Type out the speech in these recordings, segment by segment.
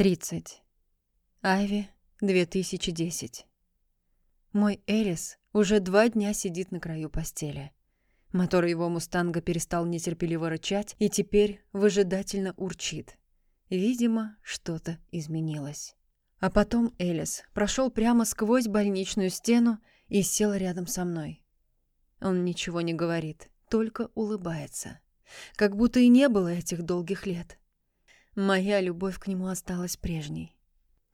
30. Айви, 2010. Мой Элис уже два дня сидит на краю постели. Мотор его мустанга перестал нетерпеливо рычать и теперь выжидательно урчит. Видимо, что-то изменилось. А потом Элис прошел прямо сквозь больничную стену и сел рядом со мной. Он ничего не говорит, только улыбается. Как будто и не было этих долгих лет. Моя любовь к нему осталась прежней.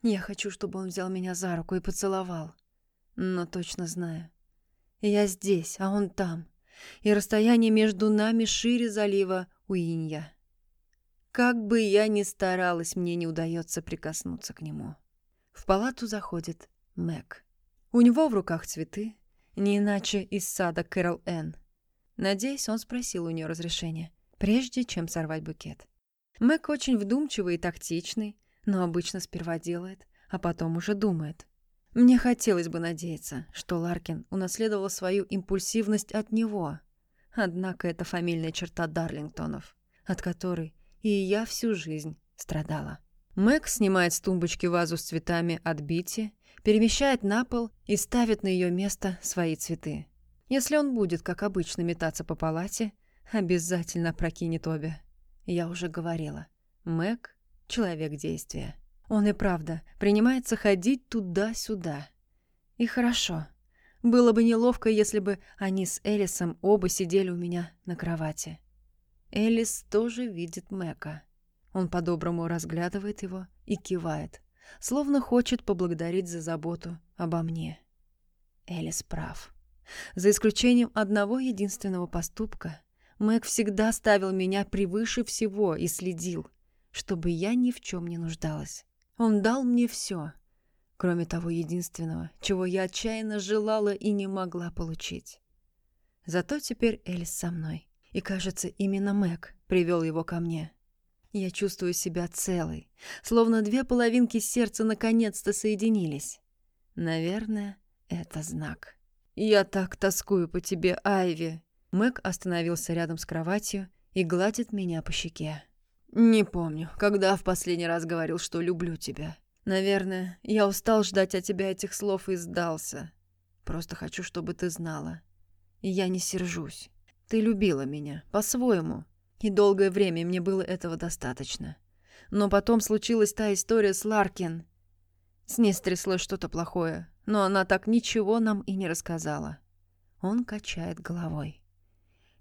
Я хочу, чтобы он взял меня за руку и поцеловал. Но точно знаю. Я здесь, а он там. И расстояние между нами шире залива Уинья. Как бы я ни старалась, мне не удается прикоснуться к нему. В палату заходит Мэг. У него в руках цветы, не иначе из сада Кэрол Энн. Надеюсь, он спросил у нее разрешения, прежде чем сорвать букет. Мэг очень вдумчивый и тактичный, но обычно сперва делает, а потом уже думает. Мне хотелось бы надеяться, что Ларкин унаследовал свою импульсивность от него. Однако это фамильная черта Дарлингтонов, от которой и я всю жизнь страдала. Мэг снимает с тумбочки вазу с цветами от Бити, перемещает на пол и ставит на ее место свои цветы. Если он будет, как обычно, метаться по палате, обязательно прокинет обе. Я уже говорила. Мэг — человек действия. Он и правда принимается ходить туда-сюда. И хорошо. Было бы неловко, если бы они с Элисом оба сидели у меня на кровати. Элис тоже видит Мэка. Он по-доброму разглядывает его и кивает, словно хочет поблагодарить за заботу обо мне. Элис прав. За исключением одного единственного поступка, Мэг всегда ставил меня превыше всего и следил, чтобы я ни в чем не нуждалась. Он дал мне все, кроме того единственного, чего я отчаянно желала и не могла получить. Зато теперь Элис со мной. И, кажется, именно Мэг привел его ко мне. Я чувствую себя целой, словно две половинки сердца наконец-то соединились. Наверное, это знак. «Я так тоскую по тебе, Айви!» Мэг остановился рядом с кроватью и гладит меня по щеке. «Не помню, когда в последний раз говорил, что люблю тебя. Наверное, я устал ждать от тебя этих слов и сдался. Просто хочу, чтобы ты знала. И я не сержусь. Ты любила меня, по-своему. И долгое время мне было этого достаточно. Но потом случилась та история с Ларкин. С ней стряслось что-то плохое, но она так ничего нам и не рассказала. Он качает головой.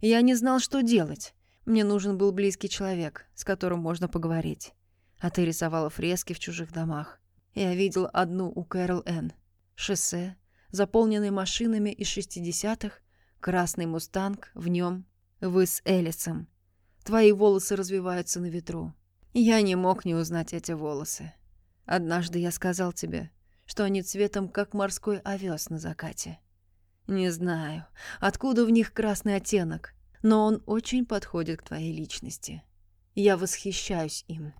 Я не знал, что делать. Мне нужен был близкий человек, с которым можно поговорить. А ты рисовала фрески в чужих домах. Я видел одну у Кэрол Н. Шоссе, заполненное машинами из шестидесятых, красный мустанг, в нем вы с Элисом. Твои волосы развиваются на ветру. Я не мог не узнать эти волосы. Однажды я сказал тебе, что они цветом, как морской овес на закате. Не знаю, откуда в них красный оттенок, но он очень подходит к твоей личности. Я восхищаюсь им.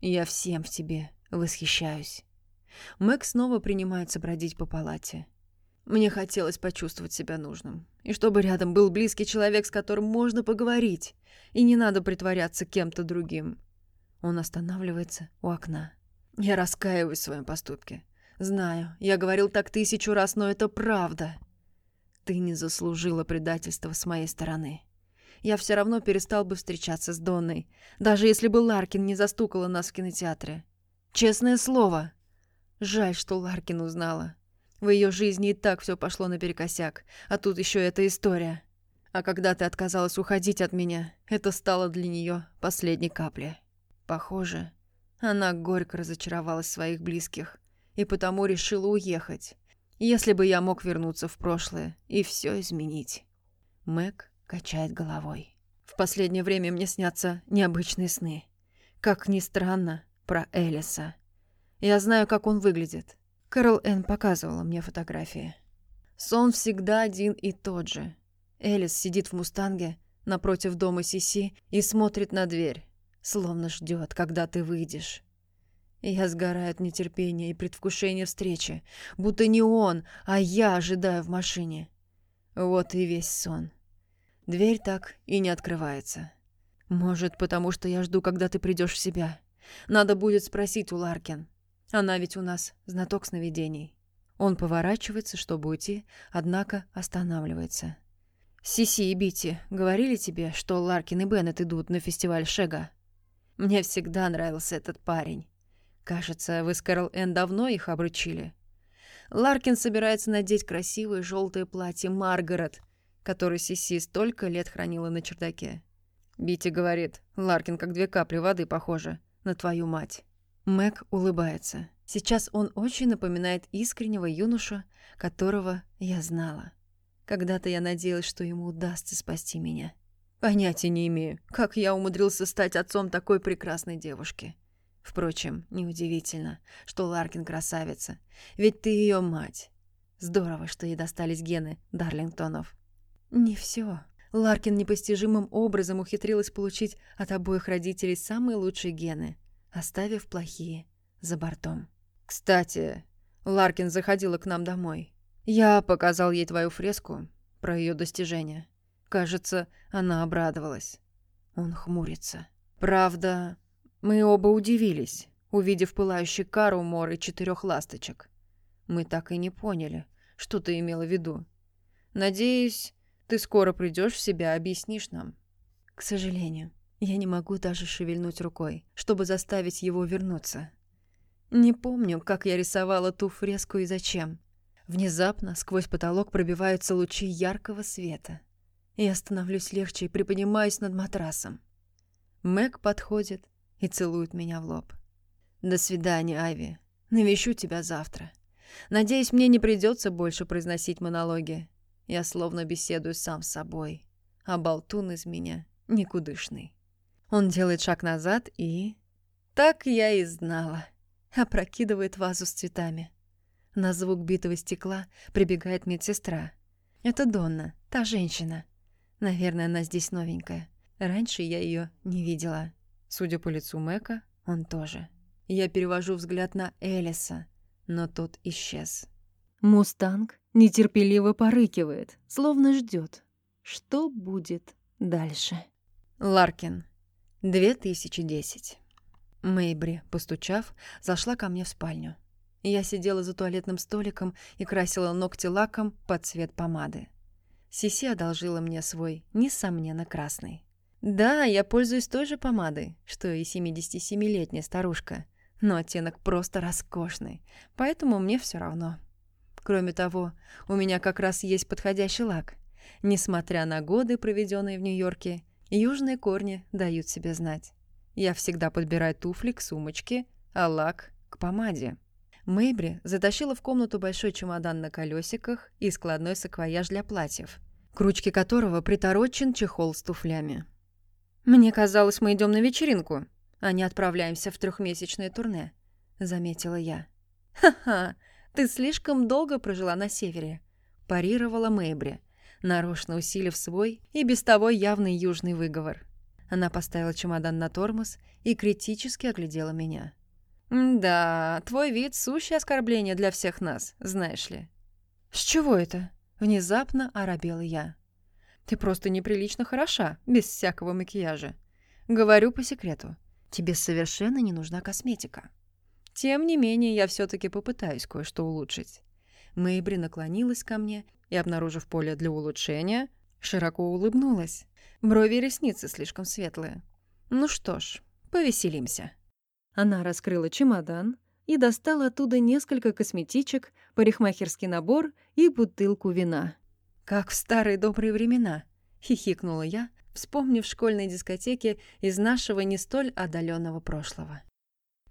Я всем в тебе восхищаюсь. Мэг снова принимается бродить по палате. Мне хотелось почувствовать себя нужным. И чтобы рядом был близкий человек, с которым можно поговорить. И не надо притворяться кем-то другим. Он останавливается у окна. Я раскаиваюсь в своем поступке. Знаю, я говорил так тысячу раз, но это правда. Ты не заслужила предательства с моей стороны я все равно перестал бы встречаться с Донной, даже если бы Ларкин не застукала нас в кинотеатре. Честное слово. Жаль, что Ларкин узнала. В ее жизни и так все пошло наперекосяк, а тут еще эта история. А когда ты отказалась уходить от меня, это стало для нее последней каплей. Похоже, она горько разочаровалась в своих близких и потому решила уехать. Если бы я мог вернуться в прошлое и все изменить. Мэг Качает головой. В последнее время мне снятся необычные сны. Как ни странно, про Элиса. Я знаю, как он выглядит. Кэрол Энн показывала мне фотографии. Сон всегда один и тот же. Элис сидит в «Мустанге» напротив дома Сиси и смотрит на дверь, словно ждет, когда ты выйдешь. Я сгораю от нетерпения и предвкушения встречи, будто не он, а я ожидаю в машине. Вот и весь сон. Дверь так и не открывается. Может, потому что я жду, когда ты придешь в себя. Надо будет спросить у Ларкин. Она ведь у нас знаток сновидений. Он поворачивается, чтобы уйти, однако останавливается. «Сиси и Бити говорили тебе, что Ларкин и Беннет идут на фестиваль Шега? Мне всегда нравился этот парень. Кажется, вы с Кэрол Энн давно их обручили. Ларкин собирается надеть красивое желтое платье Маргарет, которое Сиси столько лет хранила на чердаке. Бити говорит, Ларкин как две капли воды похожа на твою мать. Мэг улыбается. Сейчас он очень напоминает искреннего юношу, которого я знала. Когда-то я надеялась, что ему удастся спасти меня. Понятия не имею, как я умудрился стать отцом такой прекрасной девушки. Впрочем, неудивительно, что Ларкин красавица, ведь ты ее мать. Здорово, что ей достались гены Дарлингтонов. Не все. Ларкин непостижимым образом ухитрилась получить от обоих родителей самые лучшие гены, оставив плохие за бортом. Кстати, Ларкин заходила к нам домой. Я показал ей твою фреску про ее достижения. Кажется, она обрадовалась. Он хмурится. Правда, мы оба удивились, увидев пылающий кару мор и четырех ласточек. Мы так и не поняли, что ты имела в виду. Надеюсь, ты скоро придешь в себя, объяснишь нам. К сожалению, я не могу даже шевельнуть рукой, чтобы заставить его вернуться. Не помню, как я рисовала ту фреску и зачем. Внезапно сквозь потолок пробиваются лучи яркого света. Я становлюсь легче и приподнимаюсь над матрасом. Мэг подходит и целует меня в лоб. «До свидания, Айви. Навещу тебя завтра. Надеюсь, мне не придется больше произносить монологи. Я словно беседую сам с собой, а болтун из меня никудышный». Он делает шаг назад и... Так я и знала. Опрокидывает вазу с цветами. На звук битого стекла прибегает медсестра. Это Донна, та женщина. Наверное, она здесь новенькая. Раньше я ее не видела. Судя по лицу Мэка, он тоже. Я перевожу взгляд на Элиса, но тот исчез. Мустанг нетерпеливо порыкивает, словно ждет, что будет дальше. Ларкин, 2010. Мэйбри, постучав, зашла ко мне в спальню. Я сидела за туалетным столиком и красила ногти лаком под цвет помады. Сиси одолжила мне свой, несомненно, красный. Да, я пользуюсь той же помадой, что и 77-летняя старушка, но оттенок просто роскошный, поэтому мне все равно. Кроме того, у меня как раз есть подходящий лак. Несмотря на годы, проведенные в Нью-Йорке, южные корни дают себе знать. Я всегда подбираю туфли к сумочке, а лак — к помаде. Мэйбри затащила в комнату большой чемодан на колесиках и складной саквояж для платьев, к ручке которого приторочен чехол с туфлями. «Мне казалось, мы идем на вечеринку, а не отправляемся в трехмесячное турне», — заметила я. «Ха-ха, ты слишком долго прожила на севере», — парировала Мэйбри, нарочно усилив свой и без того явный южный выговор. Она поставила чемодан на тормоз и критически оглядела меня. «Да, твой вид — сущее оскорбление для всех нас, знаешь ли». «С чего это?» — внезапно оробела я. Ты просто неприлично хороша, без всякого макияжа. Говорю по секрету, тебе совершенно не нужна косметика. Тем не менее, я все таки попытаюсь кое-что улучшить. Мэйбри наклонилась ко мне и, обнаружив поле для улучшения, широко улыбнулась. Брови и ресницы слишком светлые. Ну что ж, повеселимся. Она раскрыла чемодан и достала оттуда несколько косметичек, парикмахерский набор и бутылку вина. «Как в старые добрые времена», — хихикнула я, вспомнив школьной дискотеки из нашего не столь отдаленного прошлого.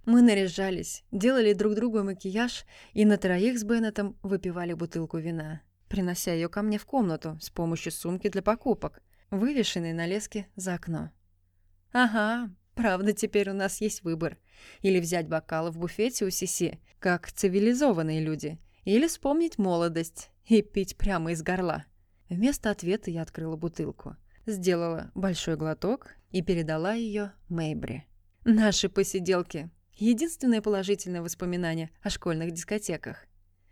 Мы наряжались, делали друг другу макияж и на троих с Беннетом выпивали бутылку вина, принося ее ко мне в комнату с помощью сумки для покупок, вывешенной на леске за окно. «Ага, правда, теперь у нас есть выбор. Или взять бокалы в буфете у Сиси, как цивилизованные люди, или вспомнить молодость и пить прямо из горла. Вместо ответа я открыла бутылку, сделала большой глоток и передала ее Мэйбри. Наши посиделки — единственное положительное воспоминание о школьных дискотеках.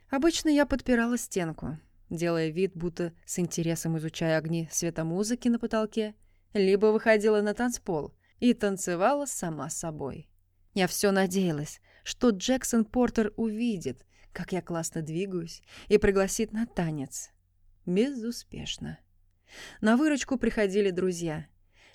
Обычно я подпирала стенку, делая вид, будто с интересом изучая огни светомузыки на потолке, либо выходила на танцпол и танцевала сама собой. Я все надеялась, что Джексон Портер увидит, как я классно двигаюсь, и пригласит на танец. Безуспешно. На выручку приходили друзья.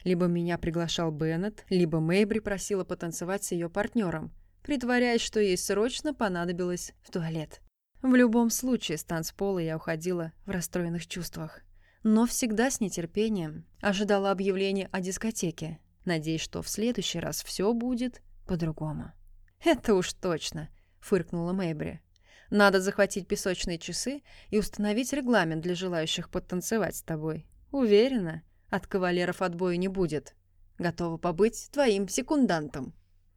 Либо меня приглашал Беннет, либо Мэйбри просила потанцевать с ее партнером, притворяясь, что ей срочно понадобилось в туалет. В любом случае, с танцпола я уходила в расстроенных чувствах. Но всегда с нетерпением ожидала объявления о дискотеке, надеясь, что в следующий раз все будет по-другому. «Это уж точно», — фыркнула Мэйбри. «Надо захватить песочные часы и установить регламент для желающих подтанцевать с тобой. Уверена, от кавалеров отбоя не будет. Готова побыть твоим секундантом».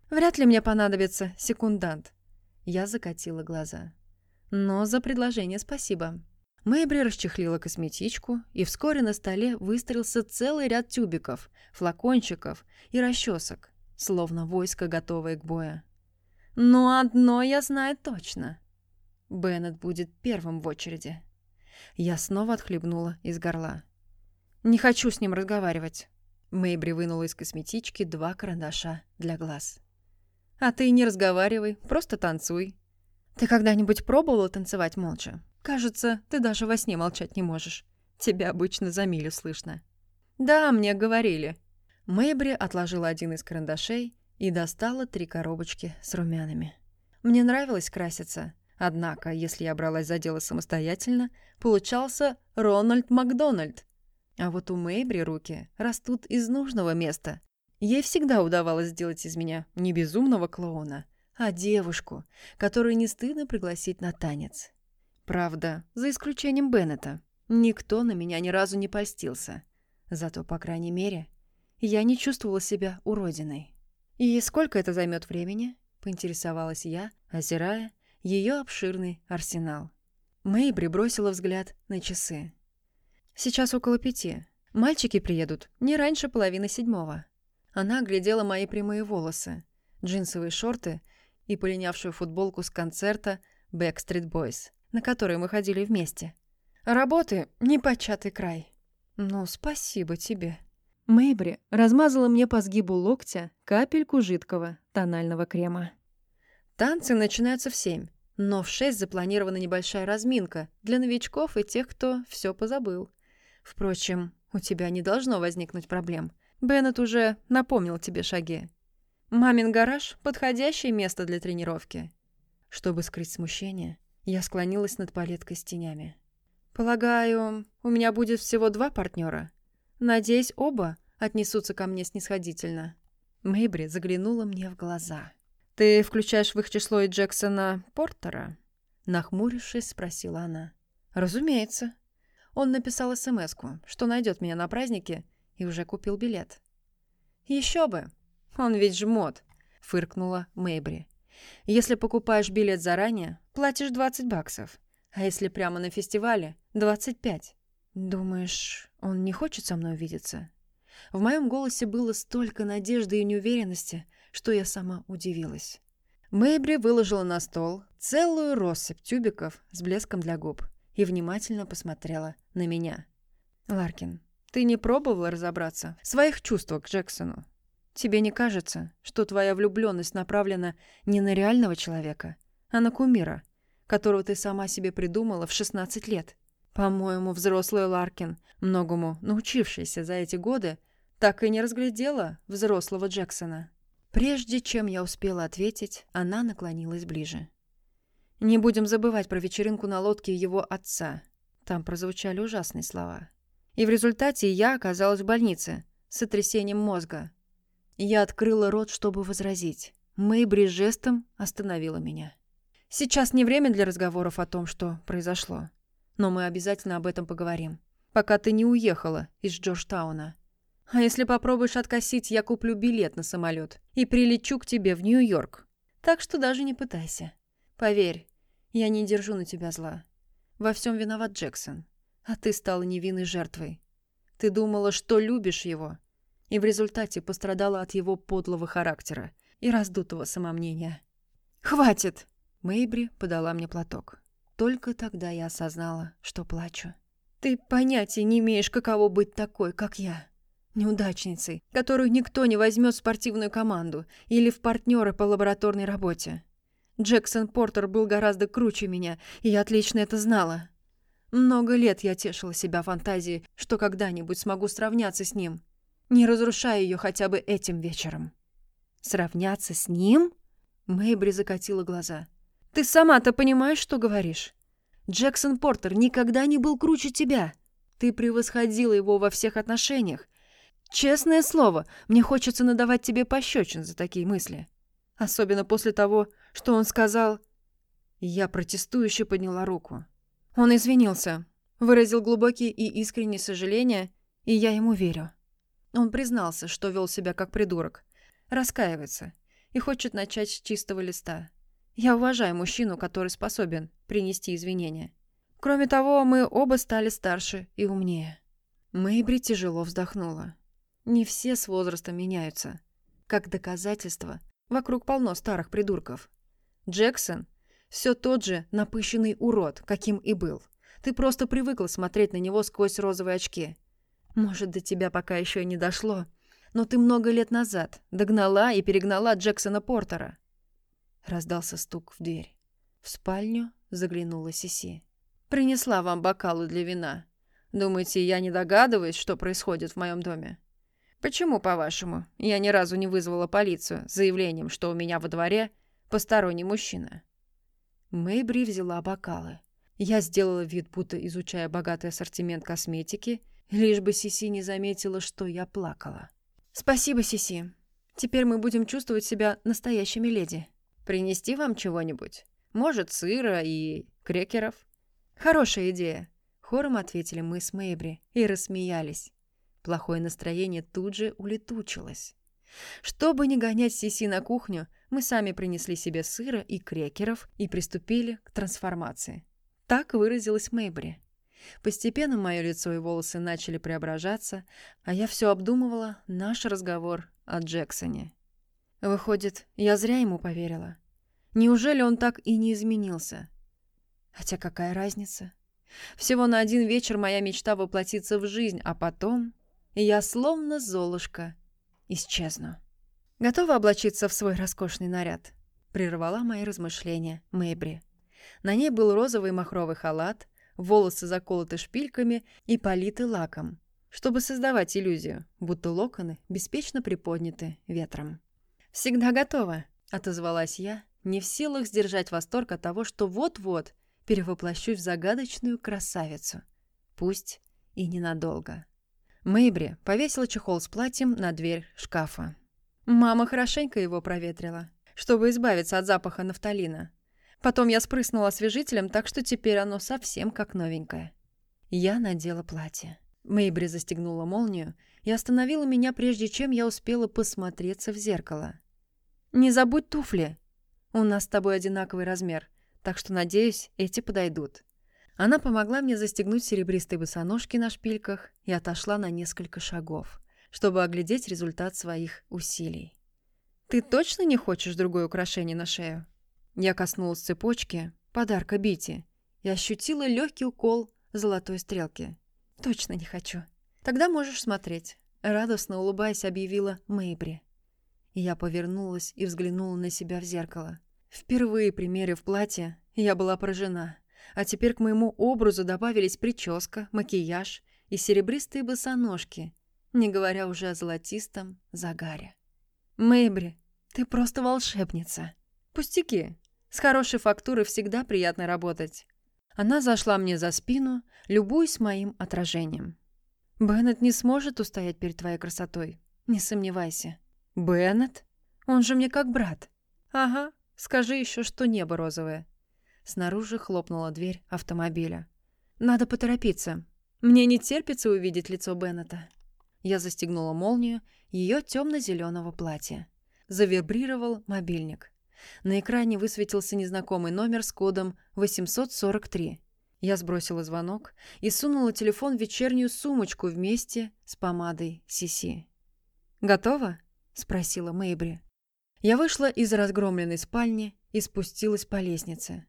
«Вряд ли мне понадобится секундант». Я закатила глаза. «Но за предложение спасибо». Мэйбри расчехлила косметичку, и вскоре на столе выстроился целый ряд тюбиков, флакончиков и расчесок, словно войско, готовое к бою. Но одно я знаю точно. Беннет будет первым в очереди. Я снова отхлебнула из горла. Не хочу с ним разговаривать. Мэйбри вынула из косметички два карандаша для глаз. А ты не разговаривай, просто танцуй. Ты когда-нибудь пробовала танцевать молча? Кажется, ты даже во сне молчать не можешь. Тебя обычно за милю слышно. Да, мне говорили. Мэйбри отложила один из карандашей и достала три коробочки с румянами. Мне нравилось краситься, однако, если я бралась за дело самостоятельно, получался Рональд Макдональд. А вот у Мэйбри руки растут из нужного места. Ей всегда удавалось сделать из меня не безумного клоуна, а девушку, которую не стыдно пригласить на танец. Правда, за исключением Беннета. Никто на меня ни разу не польстился. Зато, по крайней мере, я не чувствовала себя уродиной. «И сколько это займет времени?» — поинтересовалась я, озирая ее обширный арсенал. Мэйбри бросила взгляд на часы. «Сейчас около пяти. Мальчики приедут не раньше половины седьмого». Она глядела мои прямые волосы, джинсовые шорты и полинявшую футболку с концерта Backstreet Boys, на который мы ходили вместе. «Работы — непочатый край». «Ну, спасибо тебе», Мэйбри размазала мне по сгибу локтя капельку жидкого тонального крема. Танцы начинаются в семь, но в шесть запланирована небольшая разминка для новичков и тех, кто все позабыл. Впрочем, у тебя не должно возникнуть проблем. Беннет уже напомнил тебе шаги. Мамин гараж — подходящее место для тренировки. Чтобы скрыть смущение, я склонилась над палеткой с тенями. «Полагаю, у меня будет всего два партнера. Надеюсь, оба отнесутся ко мне снисходительно. Мэйбри заглянула мне в глаза. «Ты включаешь в их число и Джексона Портера?» Нахмурившись, спросила она. «Разумеется». Он написал смс что найдет меня на празднике, и уже купил билет. «Еще бы! Он ведь жмот!» — фыркнула Мэйбри. «Если покупаешь билет заранее, платишь 20 баксов, а если прямо на фестивале — 25. Думаешь, он не хочет со мной увидеться?» В моем голосе было столько надежды и неуверенности, что я сама удивилась. Мэйбри выложила на стол целую россыпь тюбиков с блеском для губ и внимательно посмотрела на меня. «Ларкин, ты не пробовала разобраться в своих чувствах к Джексону? Тебе не кажется, что твоя влюбленность направлена не на реального человека, а на кумира, которого ты сама себе придумала в 16 лет?» По-моему, взрослый Ларкин, многому научившийся за эти годы, так и не разглядела взрослого Джексона. Прежде чем я успела ответить, она наклонилась ближе. «Не будем забывать про вечеринку на лодке его отца». Там прозвучали ужасные слова. И в результате я оказалась в больнице с сотрясением мозга. Я открыла рот, чтобы возразить. Мэйбри жестом остановила меня. «Сейчас не время для разговоров о том, что произошло. Но мы обязательно об этом поговорим. Пока ты не уехала из Джорджтауна. А если попробуешь откосить, я куплю билет на самолет и прилечу к тебе в Нью-Йорк. Так что даже не пытайся. Поверь, я не держу на тебя зла. Во всем виноват Джексон. А ты стала невинной жертвой. Ты думала, что любишь его. И в результате пострадала от его подлого характера и раздутого самомнения. «Хватит!» Мэйбри подала мне платок. Только тогда я осознала, что плачу. «Ты понятия не имеешь, каково быть такой, как я. Неудачницей, которую никто не возьмет в спортивную команду или в партнеры по лабораторной работе. Джексон Портер был гораздо круче меня, и я отлично это знала. Много лет я тешила себя фантазией, что когда-нибудь смогу сравняться с ним, не разрушая ее хотя бы этим вечером. «Сравняться с ним?» Мэйбри закатила глаза. «Ты сама-то понимаешь, что говоришь? Джексон Портер никогда не был круче тебя. Ты превосходила его во всех отношениях. Честное слово, мне хочется надавать тебе пощечин за такие мысли. Особенно после того, что он сказал... Я протестующе подняла руку. Он извинился, выразил глубокие и искренние сожаления, и я ему верю. Он признался, что вел себя как придурок, раскаивается и хочет начать с чистого листа. Я уважаю мужчину, который способен принести извинения. Кроме того, мы оба стали старше и умнее. Мэйбри тяжело вздохнула. Не все с возрастом меняются. Как доказательство, вокруг полно старых придурков. Джексон все тот же напыщенный урод, каким и был. Ты просто привыкла смотреть на него сквозь розовые очки. Может, до тебя пока еще и не дошло, но ты много лет назад догнала и перегнала Джексона Портера. Раздался стук в дверь. В спальню заглянула Сиси. «Принесла вам бокалы для вина. Думаете, я не догадываюсь, что происходит в моем доме? Почему, по-вашему, я ни разу не вызвала полицию с заявлением, что у меня во дворе посторонний мужчина?» Мэйбри взяла бокалы. Я сделала вид, будто изучая богатый ассортимент косметики, лишь бы Сиси не заметила, что я плакала. «Спасибо, Сиси. Теперь мы будем чувствовать себя настоящими леди. Принести вам чего-нибудь? Может, сыра и крекеров?» «Хорошая идея», — хором ответили мы с Мэйбри и рассмеялись. Плохое настроение тут же улетучилось. Чтобы не гонять Сиси на кухню, мы сами принесли себе сыра и крекеров и приступили к трансформации. Так выразилась Мэйбри. Постепенно мое лицо и волосы начали преображаться, а я все обдумывала наш разговор о Джексоне. Выходит, я зря ему поверила. Неужели он так и не изменился? Хотя какая разница? Всего на один вечер моя мечта воплотится в жизнь, а потом я словно золушка исчезну. Готова облачиться в свой роскошный наряд? Прервала мои размышления Мэйбри. На ней был розовый махровый халат, волосы заколоты шпильками и политы лаком, чтобы создавать иллюзию, будто локоны беспечно приподняты ветром. «Всегда готова», — отозвалась я, не в силах сдержать восторг от того, что вот-вот перевоплощусь в загадочную красавицу. Пусть и ненадолго. Мэйбри повесила чехол с платьем на дверь шкафа. Мама хорошенько его проветрила, чтобы избавиться от запаха нафталина. Потом я спрыснула освежителем, так что теперь оно совсем как новенькое. Я надела платье. Мэйбри застегнула молнию и остановила меня, прежде чем я успела посмотреться в зеркало. «Не забудь туфли. У нас с тобой одинаковый размер, так что, надеюсь, эти подойдут». Она помогла мне застегнуть серебристые босоножки на шпильках и отошла на несколько шагов, чтобы оглядеть результат своих усилий. «Ты точно не хочешь другое украшение на шею?» Я коснулась цепочки, подарка Бити, и ощутила легкий укол золотой стрелки. «Точно не хочу. Тогда можешь смотреть», — радостно улыбаясь, объявила Мэйбри. Я повернулась и взглянула на себя в зеркало. Впервые примерив платье, я была поражена — а теперь к моему образу добавились прическа, макияж и серебристые босоножки, не говоря уже о золотистом загаре. «Мэйбри, ты просто волшебница!» «Пустяки. С хорошей фактурой всегда приятно работать». Она зашла мне за спину, любуясь моим отражением. «Беннет не сможет устоять перед твоей красотой. Не сомневайся». «Беннет? Он же мне как брат». «Ага, скажи еще, что небо розовое». Снаружи хлопнула дверь автомобиля. «Надо поторопиться. Мне не терпится увидеть лицо Беннета». Я застегнула молнию ее темно-зеленого платья. Завибрировал мобильник. На экране высветился незнакомый номер с кодом 843. Я сбросила звонок и сунула телефон в вечернюю сумочку вместе с помадой Сиси. «Готово?» — спросила Мэйбри. Я вышла из разгромленной спальни и спустилась по лестнице.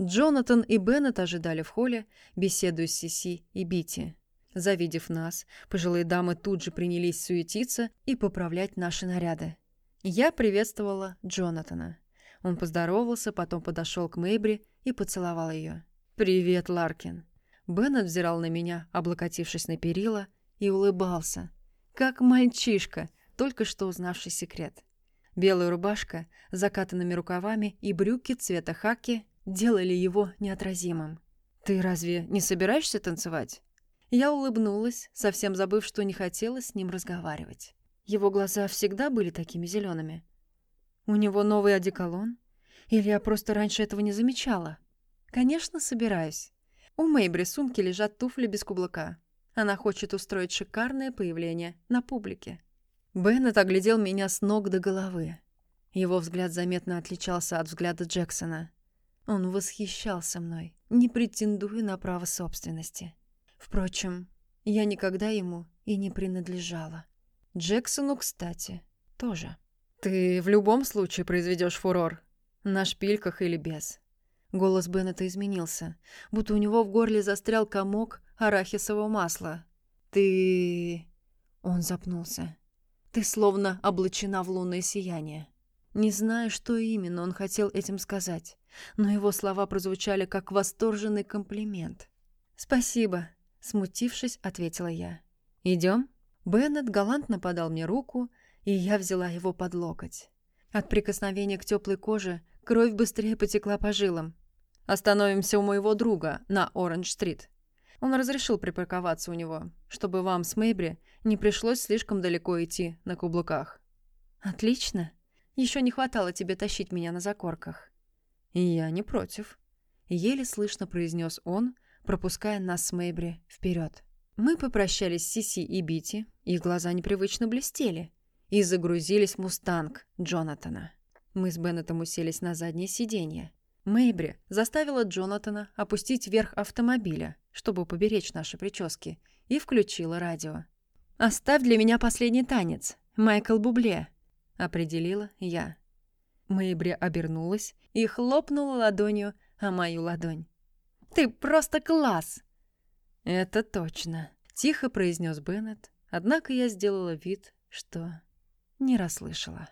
Джонатан и Беннет ожидали в холле, беседуя с Сиси и Бити. Завидев нас, пожилые дамы тут же принялись суетиться и поправлять наши наряды. Я приветствовала Джонатана. Он поздоровался, потом подошел к Мэйбри и поцеловал ее. «Привет, Ларкин». Беннет взирал на меня, облокотившись на перила, и улыбался. Как мальчишка, только что узнавший секрет. Белая рубашка с закатанными рукавами и брюки цвета хаки делали его неотразимым. «Ты разве не собираешься танцевать?» Я улыбнулась, совсем забыв, что не хотела с ним разговаривать. Его глаза всегда были такими зелеными. У него новый одеколон? Или я просто раньше этого не замечала? Конечно, собираюсь. У Мэйбри сумки лежат туфли без каблука. Она хочет устроить шикарное появление на публике. Беннет оглядел меня с ног до головы. Его взгляд заметно отличался от взгляда Джексона. Он восхищался мной, не претендуя на право собственности. Впрочем, я никогда ему и не принадлежала. Джексону, кстати, тоже. «Ты в любом случае произведешь фурор. На шпильках или без». Голос Беннета изменился, будто у него в горле застрял комок арахисового масла. «Ты...» Он запнулся. «Ты словно облачена в лунное сияние». Не знаю, что именно он хотел этим сказать, но его слова прозвучали как восторженный комплимент. «Спасибо», — смутившись, ответила я. «Идем?» Беннет галантно подал мне руку, и я взяла его под локоть. От прикосновения к теплой коже кровь быстрее потекла по жилам. «Остановимся у моего друга на Оранж-стрит». Он разрешил припарковаться у него, чтобы вам с Мэйбри не пришлось слишком далеко идти на каблуках. «Отлично. Еще не хватало тебе тащить меня на закорках». «Я не против», — еле слышно произнес он, пропуская нас с Мэйбри вперед. Мы попрощались с Сиси и Бити, их глаза непривычно блестели, и загрузились в «Мустанг» Джонатана. Мы с Беннетом уселись на заднее сиденье. Мэйбри заставила Джонатана опустить верх автомобиля, чтобы поберечь наши прически, и включила радио. «Оставь для меня последний танец, Майкл Бубле», — определила я. Мэйбри обернулась и хлопнула ладонью о мою ладонь. «Ты просто класс!» «Это точно», — тихо произнес Беннет, однако я сделала вид, что не расслышала.